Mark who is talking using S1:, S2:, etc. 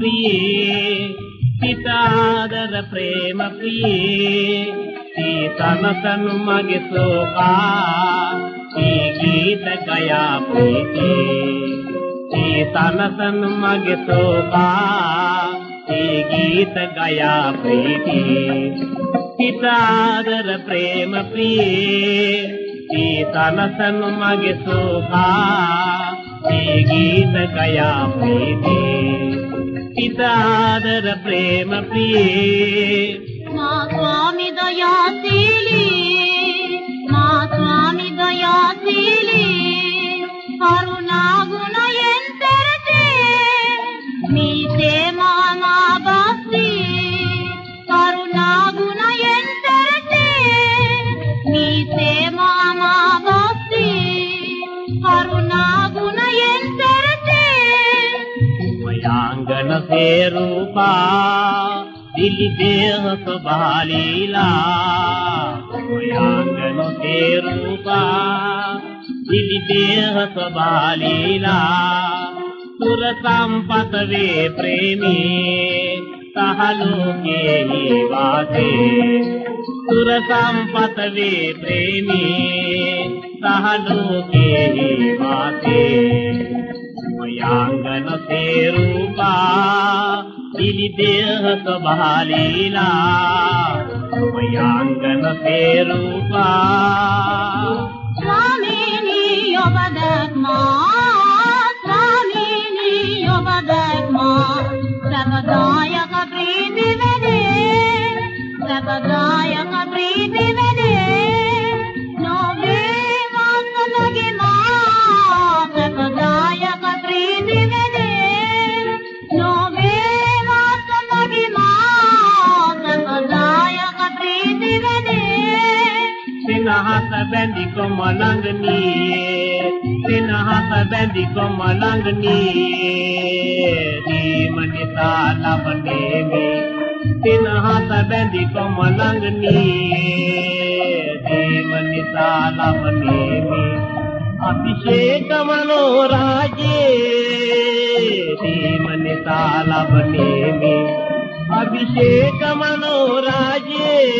S1: ಪ್ರಿಯೇ ಹಿತಾದರ ಪ್ರೇಮ ಪ್ರಿಯೇ ಈ ತನಕನು ಮಗೆ ಸೋಕ ಈ ಗೀತ ಗಯಾ ಪ್ರೀತಿ ಈ ತನಕನು ಮಗೆ ಸೋಕ ಈ ಗೀತ ಗಯಾ ಪ್ರೀತಿ ಹಿತಾದರ ಪ್ರೇಮ ಪ್ರಿಯೇ ಈ ತನಸನು ಮಗೆ ಸೋಕ ಈ ಗೀತ ಗಯಾ ಪ್ರೀತಿ आदर प्रेम प्रिये
S2: मा स्वामि दयाति
S1: ගණසේ රූපා දිලිදේහ සබාලීලා. ඔයා ගණසේ රූපා දිලිදේහ සබාලීලා. තුර සම්පත වේ ප්‍රේමී සහලෝකේ වාසේ තුර සම්පත වේ ප්‍රේමී සහලෝකේ වාසේ ಪ್ರಣತೆ ರೂಪ ಇಲ್ಲಿ ದೇಹ ಸಬಾಲೀಲ ಮಯಾಂಗನ ಸೇರೂಪ
S2: ಸ್ವಾಮಿನಿ ಯೋಗದಾತ್ಮ ಸ್ವಾಮಿನಿ ಯೋಗದಾತ್ಮ ಸರ್ವದಾ
S1: බැඳි කොම ළඟනියේ සිනහස බැඳි කොම ළඟනියේ දීම නිසා ලබන්නේ මේ සිනහස බැඳි කොම ළඟනියේ දීම නිසා ලබන්නේ මේ අතිශේක මනෝරාජේ දීම නිසා ලබන්නේ මේ අභිෂේක මනෝරාජේ